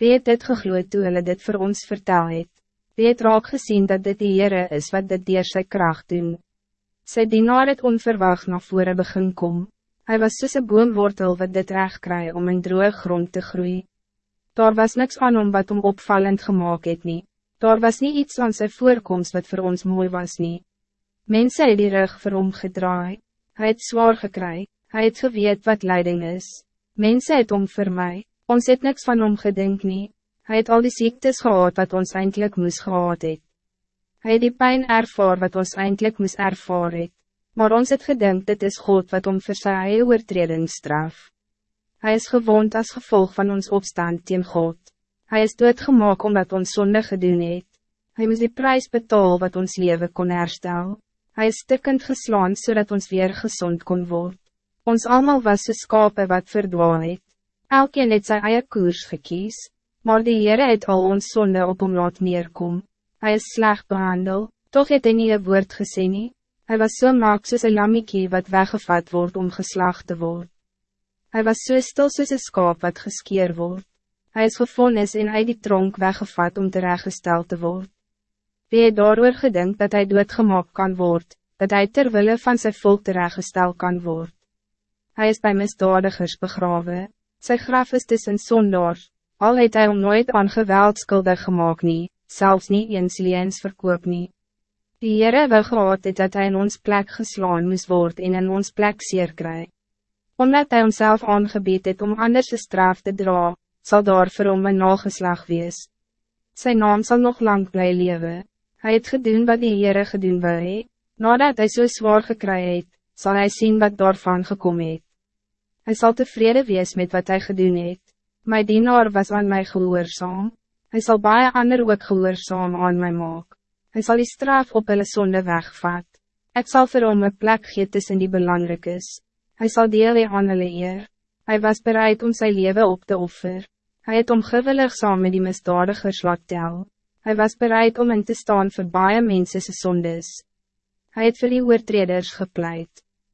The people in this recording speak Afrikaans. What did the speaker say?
Wie het dit gegloed toe hulle dit voor ons vertel het? Wie het raak gezien dat dit die Heere is wat dit dier sy kracht doen? Sy dienaar het onverwacht na vore begin kom. Hij was soos een boomwortel wat dit recht kry om in droge grond te groeien. Daar was niks aan om wat om opvallend gemaakt het nie. Daar was niet iets aan zijn voorkomst wat voor ons mooi was nie. Mensen het die rug vir hom gedraai. Hy het zwaar gekry, hy het geweet wat leiding is. Mensen het om vir my, ons het niks van hom gedink nie. Hy het al die ziektes gehad wat ons eindelijk moes gehad het. Hy het die pijn ervaar wat ons eindelijk moes ervaar het. Maar ons het gedink dit is God wat om vir sy eie oortreding straf. Hij is gewond als gevolg van ons opstand teen God. Hij is doodgemaak omdat ons zonde gedoen het. Hij moest die prijs betaal wat ons leven kon herstel. Hij is stikkend geslaan zodat ons weer gezond kon worden. Ons allemaal was de skape wat verdwaal het. Elkeen het sy eie koers gekies, maar die Heere het al ons zonde op hom laat neerkom. Hij is slecht behandel, toch het hy nie een woord gesê nie. Hy was so maak soos een lammiekie wat weggevat wordt om geslacht te worden. Hij was so stil soos een skaap wat geskeer wordt. Hij is gevonnis en uit die tronk weggevat om terechtgesteld te worden. Wie het daarover gedink dat hij doodgemaak kan worden, dat hij terwille van zijn volk terechtgesteld kan worden. Hij is bij misdadigers begraven, zijn graf is tussen zondaars, al het hij om nooit aan geweld skuldig gemaakt nie, zelfs niet eens liens verkoop nie. Die Heere wil gehad het dat hij in ons plek geslaan moest worden en in ons plek zeer krijgt omdat hij onszelf aangebied het om anders de straf te dra, zal daar vir hom een nageslag wees. Zijn naam zal nog lang blij leven. Hij het gedoen wat die Heere gedoen wil he. Nadat hij zo so zwaar gekry het, zal hij zien wat daarvan gekomen het. Hij zal tevreden wees met wat hij gedoen het. My dienaar was aan mij gehoorzaam. Hij zal baie ander ook gehoorzaam aan mij maak. Hij zal die straf op hulle sonde wegvat. Ik zal vir hom een plek gee tussen die belangrijkes. Hij zal deel hee aan hulle eer. Hy was bereid om zijn leven op te offer. Hij het omgewillig saam met die misdadigers laat tel. Hy was bereid om in te staan voor baie mense sondes. Hij het vir die oortreders gepleit.